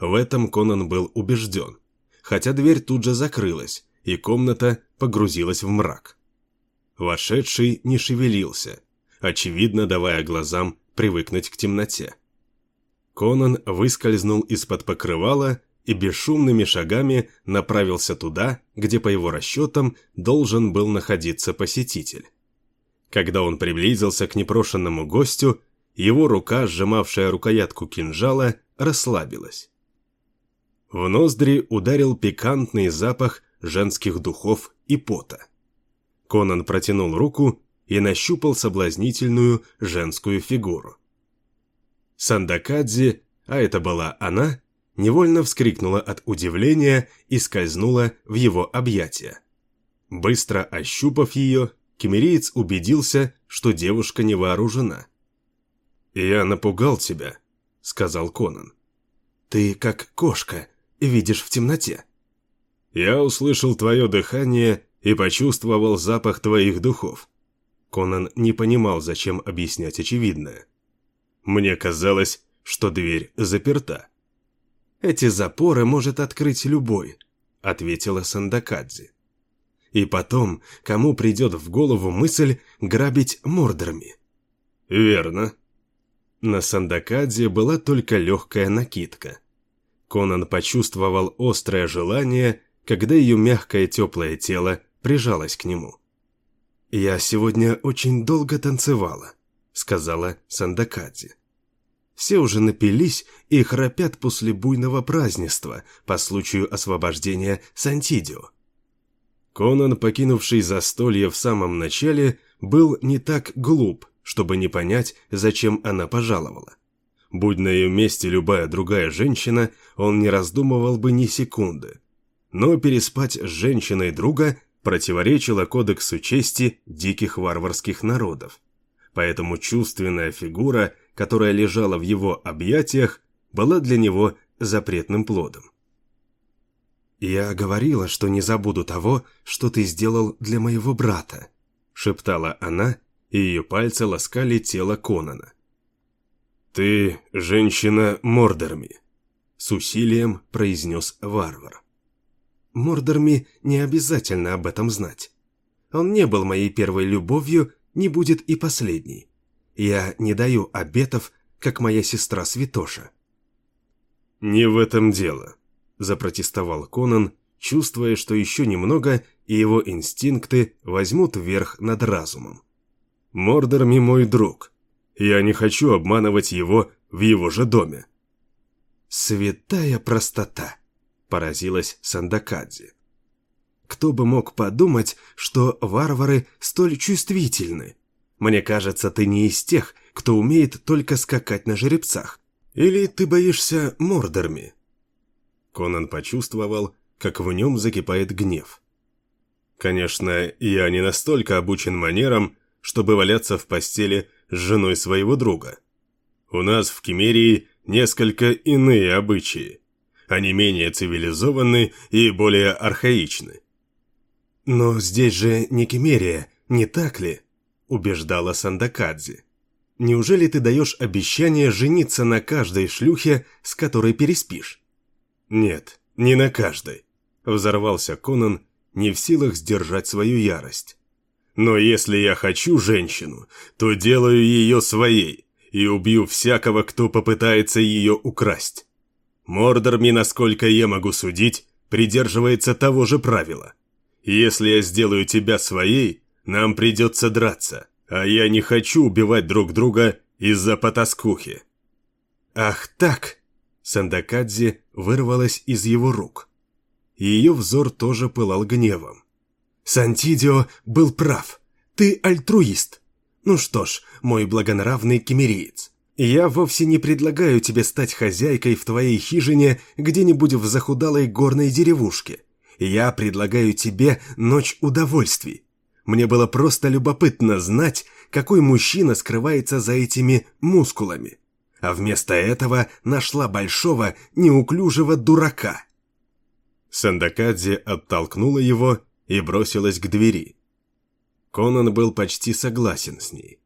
В этом Конан был убежден, хотя дверь тут же закрылась, и комната погрузилась в мрак. Вошедший не шевелился, очевидно давая глазам привыкнуть к темноте. Конан выскользнул из-под покрывала и бесшумными шагами направился туда, где, по его расчетам, должен был находиться посетитель. Когда он приблизился к непрошенному гостю, его рука, сжимавшая рукоятку кинжала, расслабилась. В ноздри ударил пикантный запах женских духов и пота. Конан протянул руку и нащупал соблазнительную женскую фигуру. Сандакадзи, а это была она, невольно вскрикнула от удивления и скользнула в его объятия. Быстро ощупав ее, кемериец убедился, что девушка не вооружена. «Я напугал тебя», — сказал Конан. «Ты как кошка, видишь в темноте». «Я услышал твое дыхание и почувствовал запах твоих духов». Конан не понимал, зачем объяснять очевидное. «Мне казалось, что дверь заперта». «Эти запоры может открыть любой», — ответила Сандакадзе. «И потом, кому придет в голову мысль грабить мордорами?» «Верно». На Сандакадзе была только легкая накидка. Конан почувствовал острое желание, когда ее мягкое теплое тело прижалось к нему. «Я сегодня очень долго танцевала», — сказала Сандакадзе. Все уже напились и храпят после буйного празднества по случаю освобождения Сантидио. Конан, покинувший застолье в самом начале, был не так глуп, чтобы не понять, зачем она пожаловала. Будь на ее месте любая другая женщина, он не раздумывал бы ни секунды. Но переспать с женщиной друга противоречило кодексу чести диких варварских народов. Поэтому чувственная фигура которая лежала в его объятиях, была для него запретным плодом. «Я говорила, что не забуду того, что ты сделал для моего брата», шептала она, и ее пальцы ласкали тело Конана. «Ты женщина Мордорми», с усилием произнес варвар. Мордорми не обязательно об этом знать. Он не был моей первой любовью, не будет и последней. Я не даю обетов, как моя сестра Святоша». «Не в этом дело», – запротестовал Конан, чувствуя, что еще немного, и его инстинкты возьмут верх над разумом. «Мордорми мой друг. Я не хочу обманывать его в его же доме». «Святая простота», – поразилась Сандакадзе. «Кто бы мог подумать, что варвары столь чувствительны?» Мне кажется, ты не из тех, кто умеет только скакать на жеребцах. Или ты боишься мордорми?» Конан почувствовал, как в нем закипает гнев. «Конечно, я не настолько обучен манерам, чтобы валяться в постели с женой своего друга. У нас в Кемерии несколько иные обычаи. Они менее цивилизованы и более архаичны». «Но здесь же не Кемерия, не так ли?» убеждала Сандакадзе. «Неужели ты даешь обещание жениться на каждой шлюхе, с которой переспишь?» «Нет, не на каждой», — взорвался Конан, не в силах сдержать свою ярость. «Но если я хочу женщину, то делаю ее своей и убью всякого, кто попытается ее украсть. Мордорми, насколько я могу судить, придерживается того же правила. Если я сделаю тебя своей, нам придется драться, а я не хочу убивать друг друга из-за потаскухи». «Ах так!» Сандакадзе вырвалась из его рук. Ее взор тоже пылал гневом. «Сантидио был прав. Ты альтруист. Ну что ж, мой благонравный кемериец, я вовсе не предлагаю тебе стать хозяйкой в твоей хижине где-нибудь в захудалой горной деревушке. Я предлагаю тебе ночь удовольствий, мне было просто любопытно знать, какой мужчина скрывается за этими мускулами. А вместо этого нашла большого, неуклюжего дурака. Сандакадзе оттолкнула его и бросилась к двери. Конан был почти согласен с ней.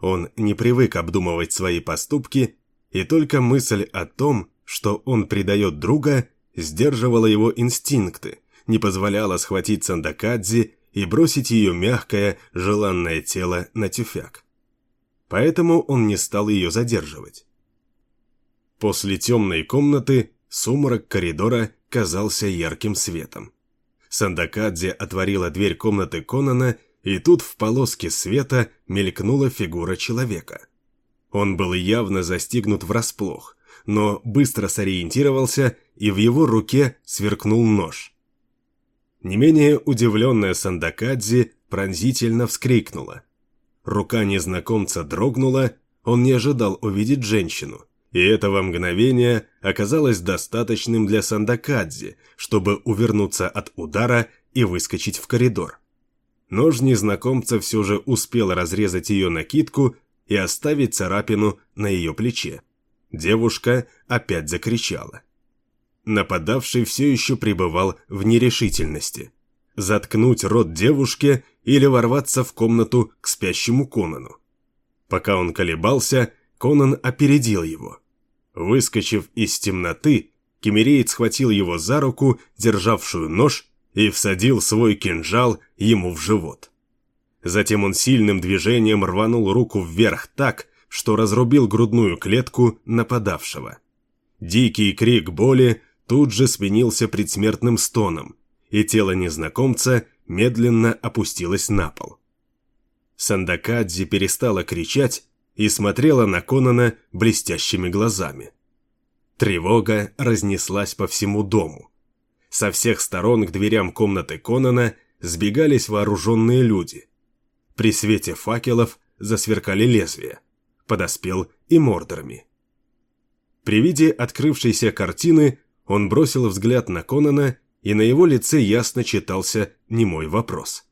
Он не привык обдумывать свои поступки, и только мысль о том, что он предает друга, сдерживала его инстинкты, не позволяла схватить Сандакадзи и бросить ее мягкое, желанное тело на тюфяк. Поэтому он не стал ее задерживать. После темной комнаты сумрак коридора казался ярким светом. Сандакадзе отворила дверь комнаты Конана, и тут в полоске света мелькнула фигура человека. Он был явно застигнут врасплох, но быстро сориентировался, и в его руке сверкнул нож. Не менее удивленная Сандакадзи пронзительно вскрикнула. Рука незнакомца дрогнула, он не ожидал увидеть женщину, и этого мгновения оказалось достаточным для Сандакадзи, чтобы увернуться от удара и выскочить в коридор. Нож незнакомца все же успел разрезать ее накидку и оставить царапину на ее плече. Девушка опять закричала. Нападавший все еще пребывал в нерешительности. Заткнуть рот девушке или ворваться в комнату к спящему Конану. Пока он колебался, Конан опередил его. Выскочив из темноты, кемереец схватил его за руку, державшую нож, и всадил свой кинжал ему в живот. Затем он сильным движением рванул руку вверх так, что разрубил грудную клетку нападавшего. Дикий крик боли тут же сменился предсмертным стоном, и тело незнакомца медленно опустилось на пол. Сандакадзи перестала кричать и смотрела на Конана блестящими глазами. Тревога разнеслась по всему дому. Со всех сторон к дверям комнаты Конана сбегались вооруженные люди. При свете факелов засверкали лезвия. Подоспел и Мордорами. При виде открывшейся картины он бросил взгляд на Конана, и на его лице ясно читался немой вопрос.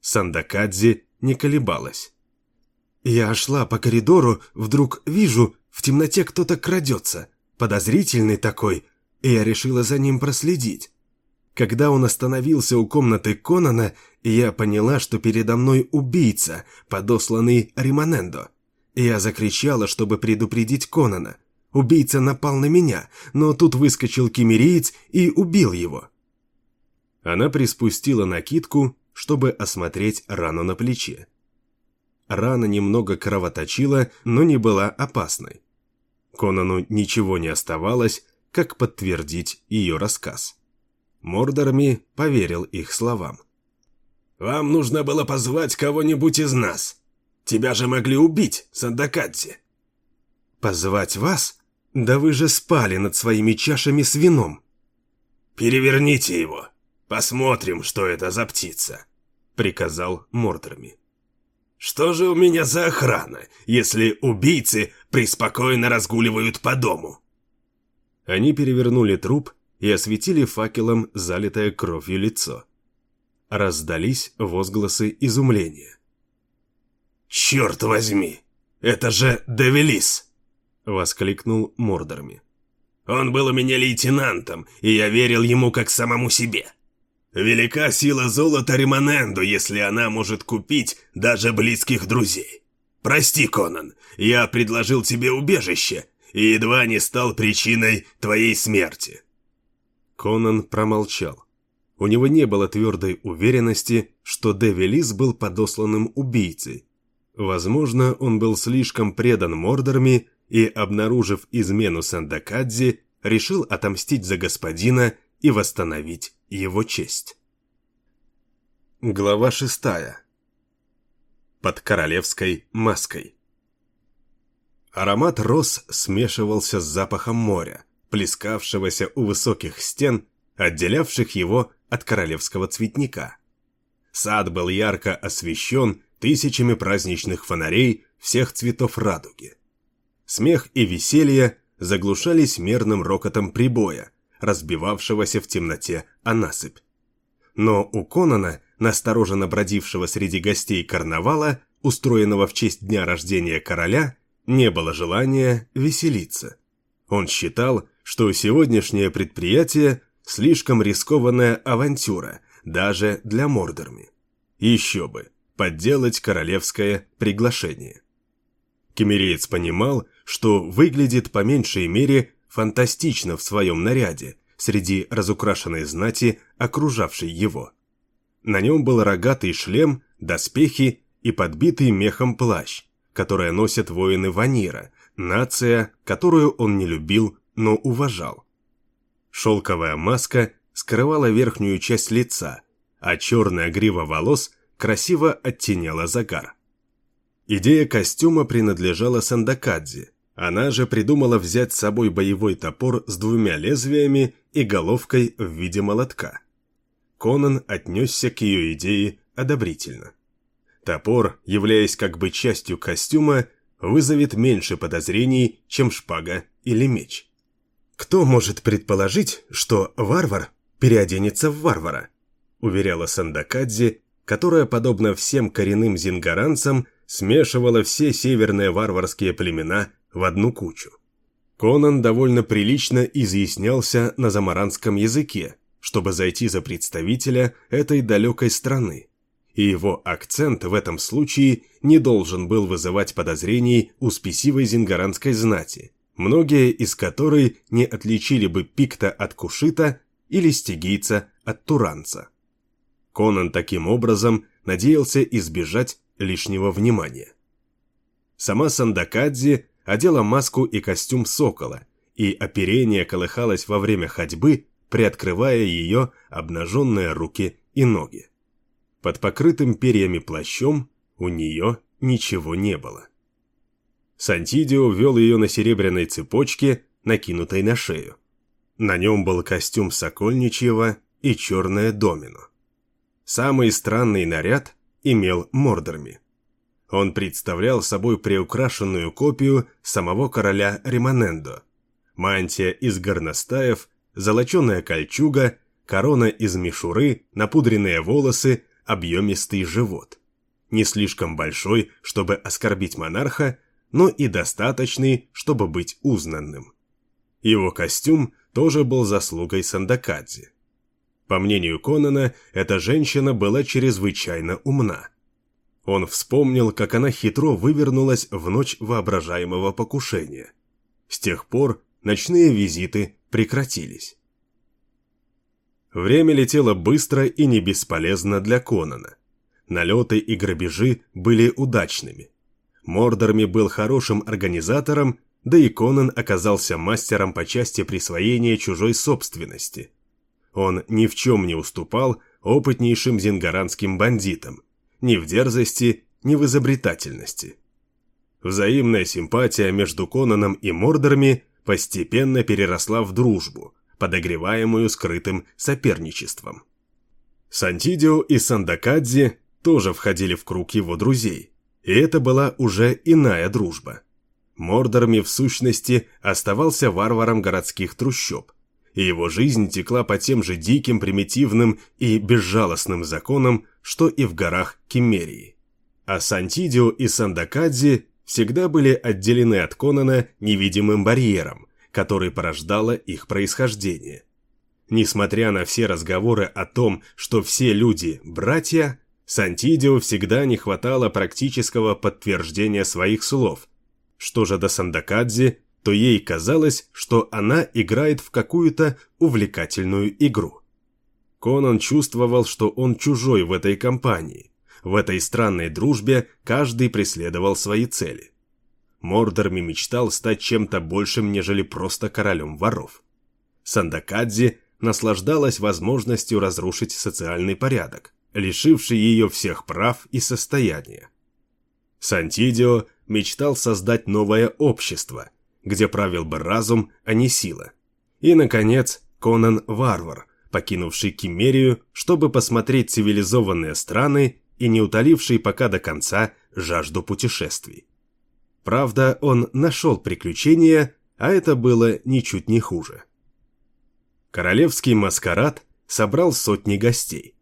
Сандакадзи не колебалась. Я шла по коридору, вдруг вижу, в темноте кто-то крадется, подозрительный такой, и я решила за ним проследить. Когда он остановился у комнаты Конана, я поняла, что передо мной убийца, подосланный Римонендо. Я закричала, чтобы предупредить Конана. Убийца напал на меня, но тут выскочил кемериец и убил его. Она приспустила накидку, чтобы осмотреть рану на плече. Рана немного кровоточила, но не была опасной. Конану ничего не оставалось, как подтвердить ее рассказ. Мордорми поверил их словам. «Вам нужно было позвать кого-нибудь из нас. Тебя же могли убить, Сандакадзе». «Позвать вас? Да вы же спали над своими чашами с вином». «Переверните его. Посмотрим, что это за птица», — приказал Мордорми. Что же у меня за охрана, если убийцы преспокойно разгуливают по дому? Они перевернули труп и осветили факелом залитое кровью лицо. Раздались возгласы изумления. «Черт возьми! Это же Девелис!» — воскликнул Мордорми. «Он был у меня лейтенантом, и я верил ему как самому себе. Велика сила золота Римоненду, если она может купить даже близких друзей. Прости, Конан, я предложил тебе убежище и едва не стал причиной твоей смерти. Конан промолчал. У него не было твердой уверенности, что Девелис был подосланным убийцей. Возможно, он был слишком предан Мордорми и, обнаружив измену Сандакадзи, решил отомстить за господина и восстановить его честь. Глава шестая. Под королевской маской. Аромат роз смешивался с запахом моря, плескавшегося у высоких стен, отделявших его от королевского цветника. Сад был ярко освещен тысячами праздничных фонарей всех цветов радуги. Смех и веселье заглушались мерным рокотом прибоя, разбивавшегося в темноте о насыпь. Но у Конана, настороженно бродившего среди гостей карнавала, устроенного в честь дня рождения короля, не было желания веселиться. Он считал, что сегодняшнее предприятие – слишком рискованная авантюра, даже для Мордорми. Еще бы, подделать королевское приглашение. Кемереец понимал, что выглядит по меньшей мере фантастично в своем наряде среди разукрашенной знати, окружавшей его. На нем был рогатый шлем, доспехи и подбитый мехом плащ, который носят воины Ванира, нация, которую он не любил, но уважал. Шелковая маска скрывала верхнюю часть лица, а черная грива волос красиво оттеняла загар. Идея костюма принадлежала Сандакадзе. Она же придумала взять с собой боевой топор с двумя лезвиями и головкой в виде молотка. Конан отнесся к ее идее одобрительно. Топор, являясь как бы частью костюма, вызовет меньше подозрений, чем шпага или меч. «Кто может предположить, что варвар переоденется в варвара?» уверяла Сандакадзе, которая, подобно всем коренным зингаранцам, смешивала все северные варварские племена в одну кучу. Конан довольно прилично изъяснялся на замаранском языке, чтобы зайти за представителя этой далекой страны, и его акцент в этом случае не должен был вызывать подозрений у спесивой зингаранской знати, многие из которой не отличили бы пикта от кушита или стигийца от туранца. Конан таким образом надеялся избежать лишнего внимания. Сама Сандакадзи одела маску и костюм сокола, и оперение колыхалось во время ходьбы, приоткрывая ее обнаженные руки и ноги. Под покрытым перьями плащом у нее ничего не было. Сантидио вел ее на серебряной цепочке, накинутой на шею. На нем был костюм Сокольничьего и черное домино. Самый странный наряд имел мордорми. Он представлял собой приукрашенную копию самого короля Римонендо. Мантия из горностаев, золоченая кольчуга, корона из мишуры, напудренные волосы, объемистый живот. Не слишком большой, чтобы оскорбить монарха, но и достаточный, чтобы быть узнанным. Его костюм тоже был заслугой Сандакадзе. По мнению Конана, эта женщина была чрезвычайно умна. Он вспомнил, как она хитро вывернулась в ночь воображаемого покушения. С тех пор ночные визиты прекратились. Время летело быстро и не бесполезно для Конана. Налеты и грабежи были удачными. Мордорми был хорошим организатором, да и Конан оказался мастером по части присвоения чужой собственности. Он ни в чем не уступал опытнейшим зингаранским бандитам, ни в дерзости, ни в изобретательности. Взаимная симпатия между Конаном и Мордорами постепенно переросла в дружбу, подогреваемую скрытым соперничеством. Сантидио и Сандакадзи тоже входили в круг его друзей, и это была уже иная дружба. Мордорми в сущности оставался варваром городских трущоб, и его жизнь текла по тем же диким, примитивным и безжалостным законам, что и в горах Киммерии. А Сантидио и Сандакадзи всегда были отделены от Конана невидимым барьером, который порождало их происхождение. Несмотря на все разговоры о том, что все люди – братья, Сантидио всегда не хватало практического подтверждения своих слов. Что же до Сандакадзи, то ей казалось, что она играет в какую-то увлекательную игру. Конан чувствовал, что он чужой в этой компании. В этой странной дружбе каждый преследовал свои цели. Мордорми мечтал стать чем-то большим, нежели просто королем воров. Сандакадзи наслаждалась возможностью разрушить социальный порядок, лишивший ее всех прав и состояния. Сантидио мечтал создать новое общество – где правил бы разум, а не сила. И, наконец, Конан Варвар, покинувший Киммерию, чтобы посмотреть цивилизованные страны и не утоливший пока до конца жажду путешествий. Правда, он нашел приключения, а это было ничуть не хуже. Королевский маскарад собрал сотни гостей.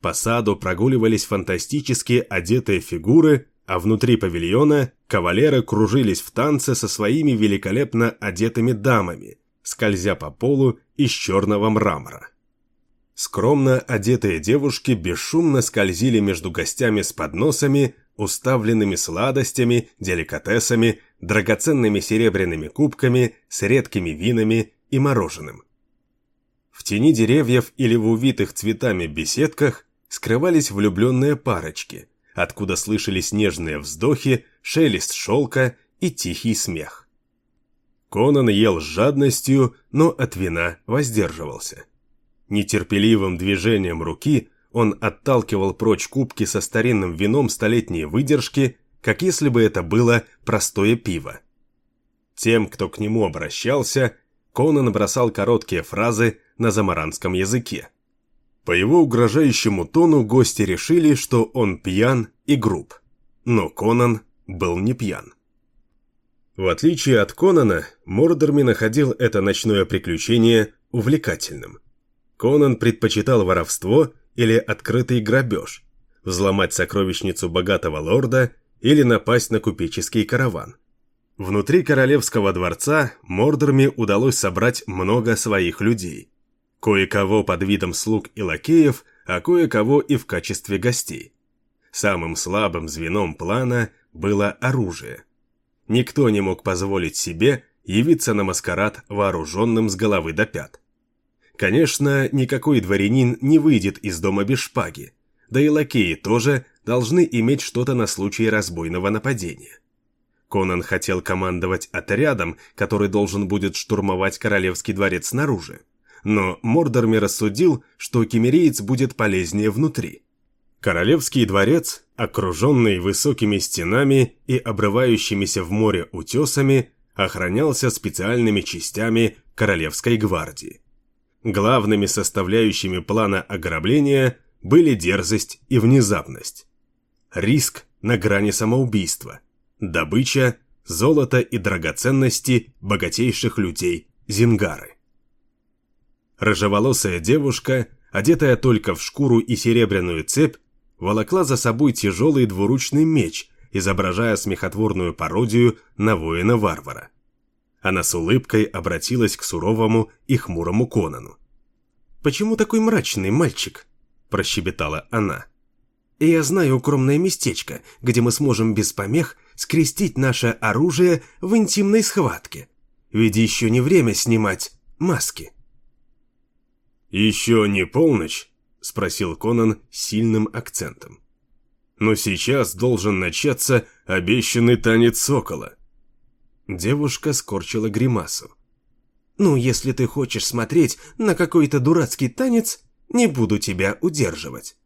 По саду прогуливались фантастически одетые фигуры, а внутри павильона кавалеры кружились в танце со своими великолепно одетыми дамами, скользя по полу из черного мрамора. Скромно одетые девушки бесшумно скользили между гостями с подносами, уставленными сладостями, деликатесами, драгоценными серебряными кубками, с редкими винами и мороженым. В тени деревьев или в увитых цветами беседках скрывались влюбленные парочки, откуда слышались нежные вздохи, шелест шелка и тихий смех. Конан ел с жадностью, но от вина воздерживался. Нетерпеливым движением руки он отталкивал прочь кубки со старинным вином столетней выдержки, как если бы это было простое пиво. Тем, кто к нему обращался, Конан бросал короткие фразы на замаранском языке. По его угрожающему тону гости решили, что он пьян и груб. Но Конан был не пьян. В отличие от Конана, Мордорми находил это ночное приключение увлекательным. Конан предпочитал воровство или открытый грабеж, взломать сокровищницу богатого лорда или напасть на купеческий караван. Внутри королевского дворца Мордорми удалось собрать много своих людей. Кое-кого под видом слуг и лакеев, а кое-кого и в качестве гостей. Самым слабым звеном плана было оружие. Никто не мог позволить себе явиться на маскарад вооруженным с головы до пят. Конечно, никакой дворянин не выйдет из дома без шпаги, да и лакеи тоже должны иметь что-то на случай разбойного нападения. Конан хотел командовать отрядом, который должен будет штурмовать королевский дворец снаружи, но Мордорми рассудил, что кемериец будет полезнее внутри. Королевский дворец, окруженный высокими стенами и обрывающимися в море утесами, охранялся специальными частями Королевской гвардии. Главными составляющими плана ограбления были дерзость и внезапность. Риск на грани самоубийства, добыча, золото и драгоценности богатейших людей Зингары. Рыжеволосая девушка, одетая только в шкуру и серебряную цепь, волокла за собой тяжелый двуручный меч, изображая смехотворную пародию на воина-варвара. Она с улыбкой обратилась к суровому и хмурому Конану. «Почему такой мрачный мальчик?» – прощебетала она. «И я знаю укромное местечко, где мы сможем без помех скрестить наше оружие в интимной схватке. Ведь еще не время снимать маски». «Еще не полночь?» – спросил Конан сильным акцентом. «Но сейчас должен начаться обещанный танец сокола». Девушка скорчила гримасу. «Ну, если ты хочешь смотреть на какой-то дурацкий танец, не буду тебя удерживать».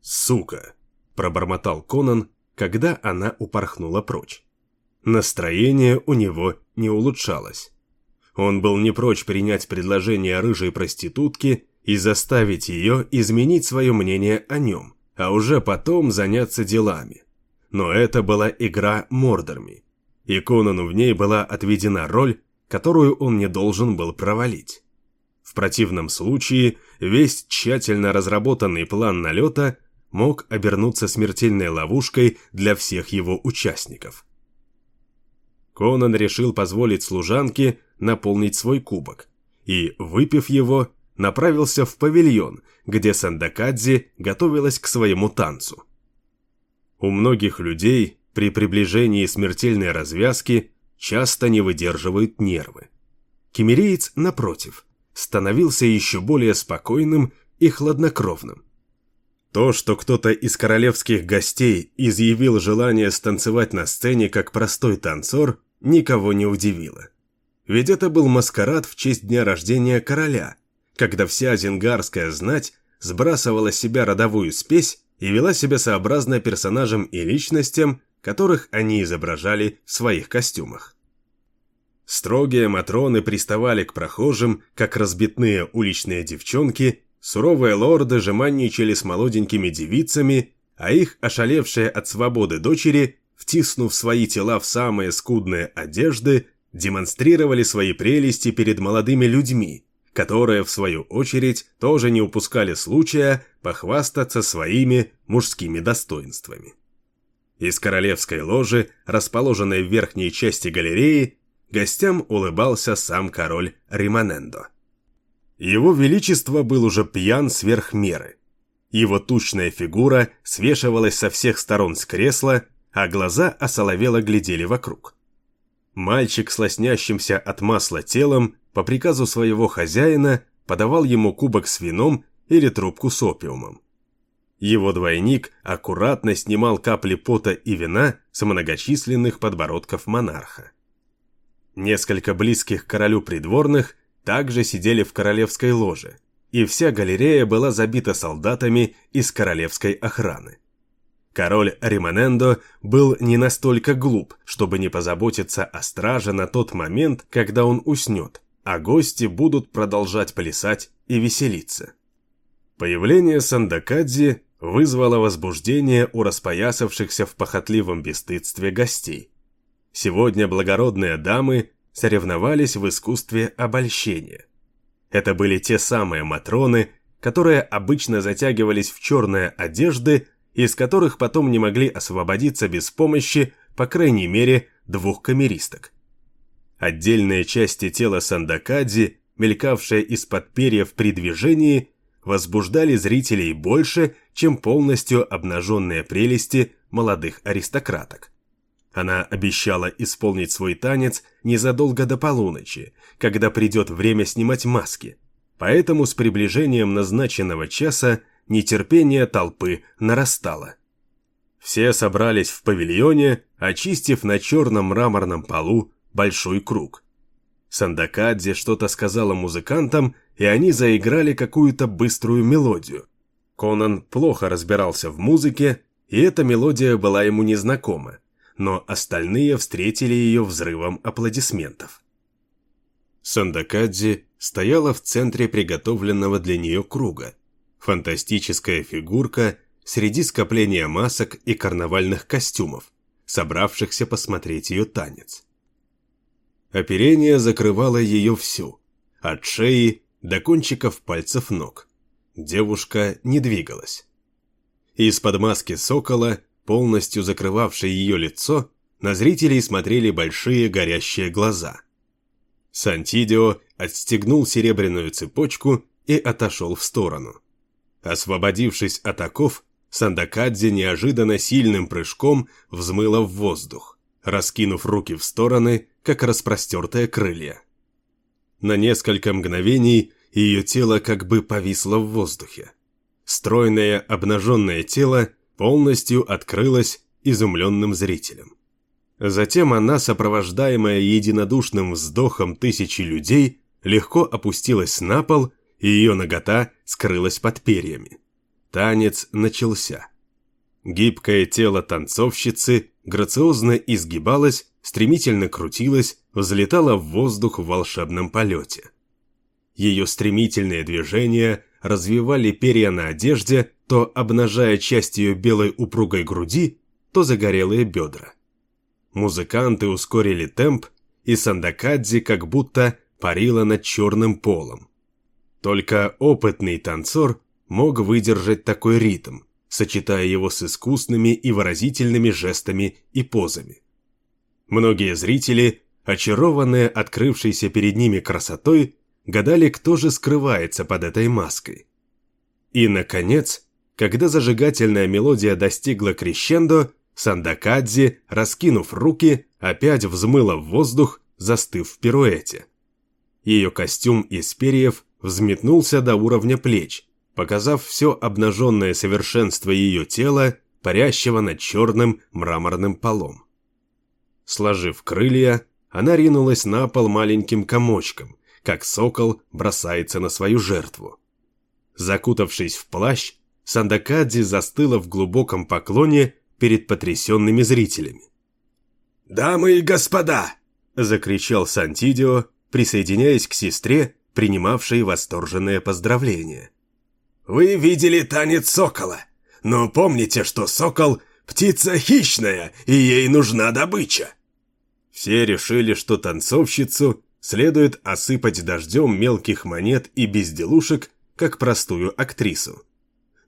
«Сука!» – пробормотал Конан, когда она упорхнула прочь. Настроение у него не улучшалось. Он был не прочь принять предложение рыжей проститутки и заставить ее изменить свое мнение о нем, а уже потом заняться делами. Но это была игра Мордорми, и Конану в ней была отведена роль, которую он не должен был провалить. В противном случае весь тщательно разработанный план налета мог обернуться смертельной ловушкой для всех его участников. Конан решил позволить служанке наполнить свой кубок, и, выпив его, направился в павильон, где Сандакадзи готовилась к своему танцу. У многих людей при приближении смертельной развязки часто не выдерживают нервы. Кемериец, напротив, становился еще более спокойным и хладнокровным. То, что кто-то из королевских гостей изъявил желание станцевать на сцене как простой танцор, никого не удивило. Ведь это был маскарад в честь дня рождения короля – когда вся зингарская знать сбрасывала с себя родовую спесь и вела себя сообразно персонажам и личностям, которых они изображали в своих костюмах. Строгие матроны приставали к прохожим, как разбитные уличные девчонки, суровые лорды жеманничали с молоденькими девицами, а их ошалевшие от свободы дочери, втиснув свои тела в самые скудные одежды, демонстрировали свои прелести перед молодыми людьми, которые, в свою очередь, тоже не упускали случая похвастаться своими мужскими достоинствами. Из королевской ложи, расположенной в верхней части галереи, гостям улыбался сам король Римонендо. Его Величество был уже пьян сверх меры. Его тучная фигура свешивалась со всех сторон с кресла, а глаза осоловело глядели вокруг. Мальчик с лоснящимся от масла телом по приказу своего хозяина подавал ему кубок с вином или трубку с опиумом. Его двойник аккуратно снимал капли пота и вина с многочисленных подбородков монарха. Несколько близких к королю придворных также сидели в королевской ложе, и вся галерея была забита солдатами из королевской охраны. Король Римонендо был не настолько глуп, чтобы не позаботиться о страже на тот момент, когда он уснет, а гости будут продолжать плясать и веселиться. Появление Сандакадзи вызвало возбуждение у распоясавшихся в похотливом бесстыдстве гостей. Сегодня благородные дамы соревновались в искусстве обольщения. Это были те самые матроны, которые обычно затягивались в черные одежды, из которых потом не могли освободиться без помощи, по крайней мере, двух камеристок. Отдельные части тела Сандакадзи, мелькавшие из-под перьев при движении, возбуждали зрителей больше, чем полностью обнаженные прелести молодых аристократок. Она обещала исполнить свой танец незадолго до полуночи, когда придет время снимать маски, поэтому с приближением назначенного часа нетерпение толпы нарастало. Все собрались в павильоне, очистив на черном мраморном полу большой круг. Сандакадзе что-то сказала музыкантам, и они заиграли какую-то быструю мелодию. Конан плохо разбирался в музыке, и эта мелодия была ему незнакома, но остальные встретили ее взрывом аплодисментов. Сандакадзе стояла в центре приготовленного для нее круга. Фантастическая фигурка среди скопления масок и карнавальных костюмов, собравшихся посмотреть ее танец. Оперение закрывало ее всю, от шеи до кончиков пальцев ног. Девушка не двигалась. Из-под маски сокола, полностью закрывавшей ее лицо, на зрителей смотрели большие горящие глаза. Сантидио отстегнул серебряную цепочку и отошел в сторону. Освободившись от оков, Сандакадзе неожиданно сильным прыжком взмыла в воздух, раскинув руки в стороны как распростертые крылья. На несколько мгновений ее тело как бы повисло в воздухе. Стройное обнаженное тело полностью открылось изумленным зрителям. Затем она, сопровождаемая единодушным вздохом тысячи людей, легко опустилась на пол, и ее нагота скрылась под перьями. Танец начался. Гибкое тело танцовщицы грациозно изгибалось, стремительно крутилась, взлетала в воздух в волшебном полете. Ее стремительные движения развивали перья на одежде, то обнажая часть ее белой упругой груди, то загорелые бедра. Музыканты ускорили темп, и Сандакадзи как будто парила над черным полом. Только опытный танцор мог выдержать такой ритм, сочетая его с искусными и выразительными жестами и позами. Многие зрители, очарованные открывшейся перед ними красотой, гадали, кто же скрывается под этой маской. И, наконец, когда зажигательная мелодия достигла крещендо, Сандакадзи, раскинув руки, опять взмыла в воздух, застыв в пируэте. Ее костюм из перьев взметнулся до уровня плеч, показав все обнаженное совершенство ее тела, парящего над черным мраморным полом. Сложив крылья, она ринулась на пол маленьким комочком, как сокол бросается на свою жертву. Закутавшись в плащ, Сандакадзи застыла в глубоком поклоне перед потрясенными зрителями. «Дамы и господа!» – закричал Сантидио, присоединяясь к сестре, принимавшей восторженное поздравление. «Вы видели танец сокола, но помните, что сокол Птица хищная, и ей нужна добыча. Все решили, что танцовщицу следует осыпать дождем мелких монет и безделушек, как простую актрису.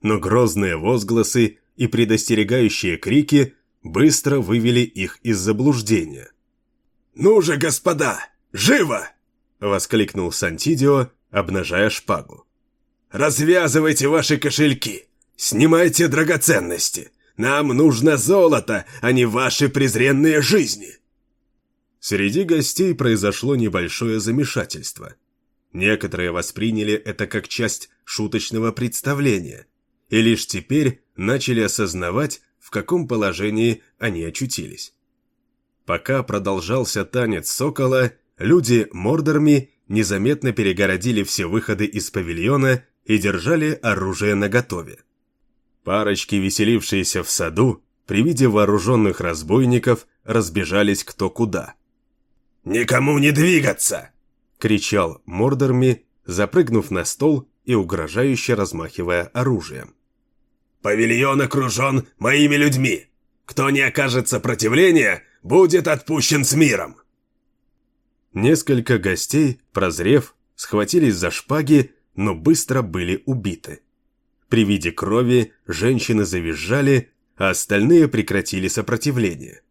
Но грозные возгласы и предостерегающие крики быстро вывели их из заблуждения. «Ну же, господа, живо!» — воскликнул Сантидио, обнажая шпагу. «Развязывайте ваши кошельки! Снимайте драгоценности! Нам нужно золото, а не ваши презренные жизни!» Среди гостей произошло небольшое замешательство. Некоторые восприняли это как часть шуточного представления, и лишь теперь начали осознавать, в каком положении они очутились. Пока продолжался танец сокола, люди Мордорми незаметно перегородили все выходы из павильона и держали оружие наготове. Парочки, веселившиеся в саду, при виде вооруженных разбойников разбежались кто куда. «Никому не двигаться!» — кричал Мордорми, запрыгнув на стол и угрожающе размахивая оружием. «Павильон окружен моими людьми! Кто не окажет сопротивления, будет отпущен с миром!» Несколько гостей, прозрев, схватились за шпаги, но быстро были убиты. При виде крови женщины завизжали, а остальные прекратили сопротивление.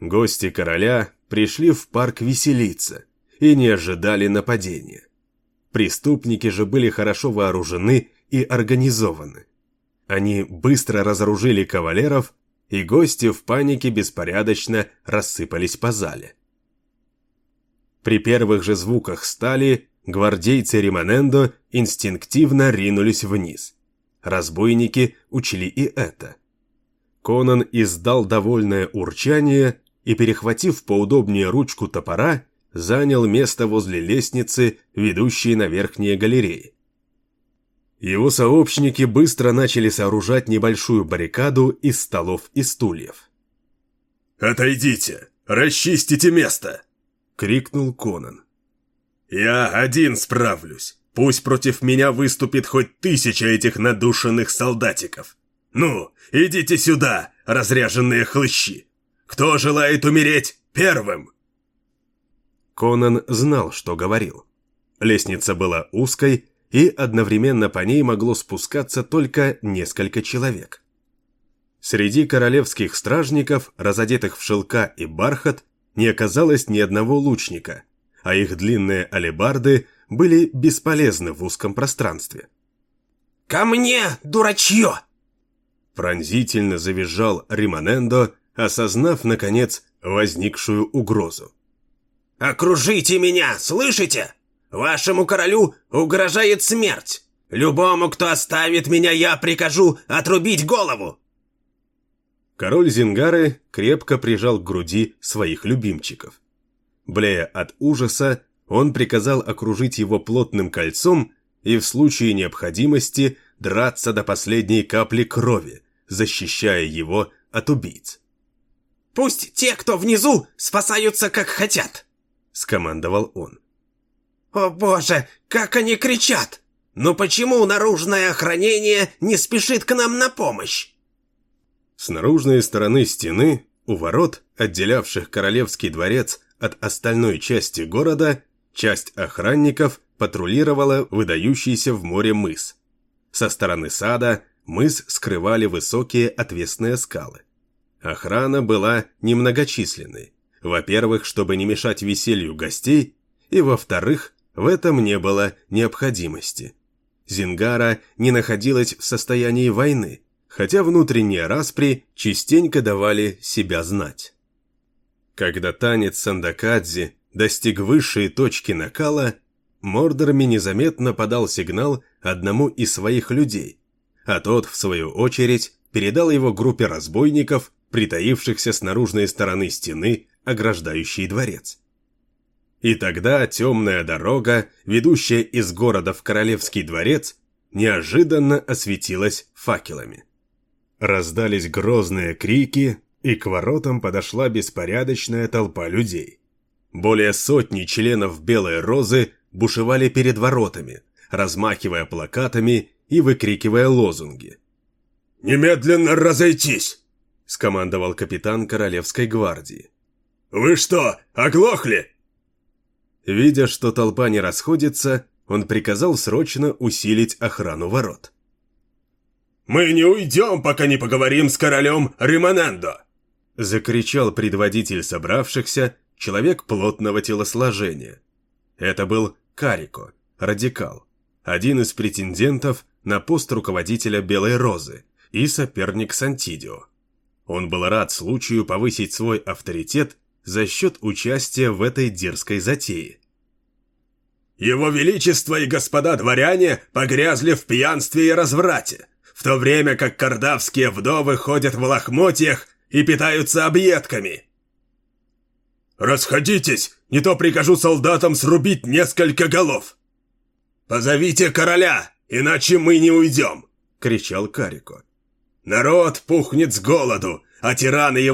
Гости короля пришли в парк веселиться и не ожидали нападения. Преступники же были хорошо вооружены и организованы. Они быстро разоружили кавалеров, и гости в панике беспорядочно рассыпались по зале. При первых же звуках стали гвардейцы Римонендо инстинктивно ринулись вниз. Разбойники учли и это. Конан издал довольное урчание и, перехватив поудобнее ручку топора, занял место возле лестницы, ведущей на верхние галереи. Его сообщники быстро начали сооружать небольшую баррикаду из столов и стульев. «Отойдите! Расчистите место!» — крикнул Конан. «Я один справлюсь. Пусть против меня выступит хоть тысяча этих надушенных солдатиков. Ну, идите сюда, разряженные хлыщи! Кто желает умереть первым?» Конан знал, что говорил. Лестница была узкой, и одновременно по ней могло спускаться только несколько человек. Среди королевских стражников, разодетых в шелка и бархат, не оказалось ни одного лучника, а их длинные алебарды были бесполезны в узком пространстве. «Ко мне, дурачье!» Пронзительно завизжал Римонендо, осознав, наконец, возникшую угрозу. «Окружите меня, слышите? Вашему королю угрожает смерть! Любому, кто оставит меня, я прикажу отрубить голову!» Король Зингары крепко прижал к груди своих любимчиков. Блея от ужаса, он приказал окружить его плотным кольцом и в случае необходимости драться до последней капли крови, защищая его от убийц. «Пусть те, кто внизу, спасаются как хотят!» — скомандовал он. «О боже, как они кричат! Но почему наружное охранение не спешит к нам на помощь?» С наружной стороны стены, у ворот, отделявших Королевский дворец от остальной части города, часть охранников патрулировала выдающийся в море мыс. Со стороны сада мыс скрывали высокие отвесные скалы. Охрана была немногочисленной. Во-первых, чтобы не мешать веселью гостей, и во-вторых, в этом не было необходимости. Зингара не находилась в состоянии войны, хотя внутренние распри частенько давали себя знать. Когда танец Сандакадзи достиг высшей точки накала, Мордорми незаметно подал сигнал одному из своих людей, а тот, в свою очередь, передал его группе разбойников, притаившихся с наружной стороны стены, ограждающей дворец. И тогда темная дорога, ведущая из города в Королевский дворец, неожиданно осветилась факелами. Раздались грозные крики, и к воротам подошла беспорядочная толпа людей. Более сотни членов Белой Розы бушевали перед воротами, размахивая плакатами и выкрикивая лозунги. «Немедленно разойтись!» – скомандовал капитан Королевской гвардии. «Вы что, оглохли?» Видя, что толпа не расходится, он приказал срочно усилить охрану ворот. «Мы не уйдем, пока не поговорим с королем Римонендо!» Закричал предводитель собравшихся, человек плотного телосложения. Это был Карико, Радикал, один из претендентов на пост руководителя Белой Розы и соперник Сантидио. Он был рад случаю повысить свой авторитет за счет участия в этой дерзкой затее. «Его Величество и господа дворяне погрязли в пьянстве и разврате, в то время как кардавские вдовы ходят в лохмотьях и питаются объедками». «Расходитесь, не то прикажу солдатам срубить несколько голов!» «Позовите короля, иначе мы не уйдем!» — кричал Карико. «Народ пухнет с голоду, а тираны его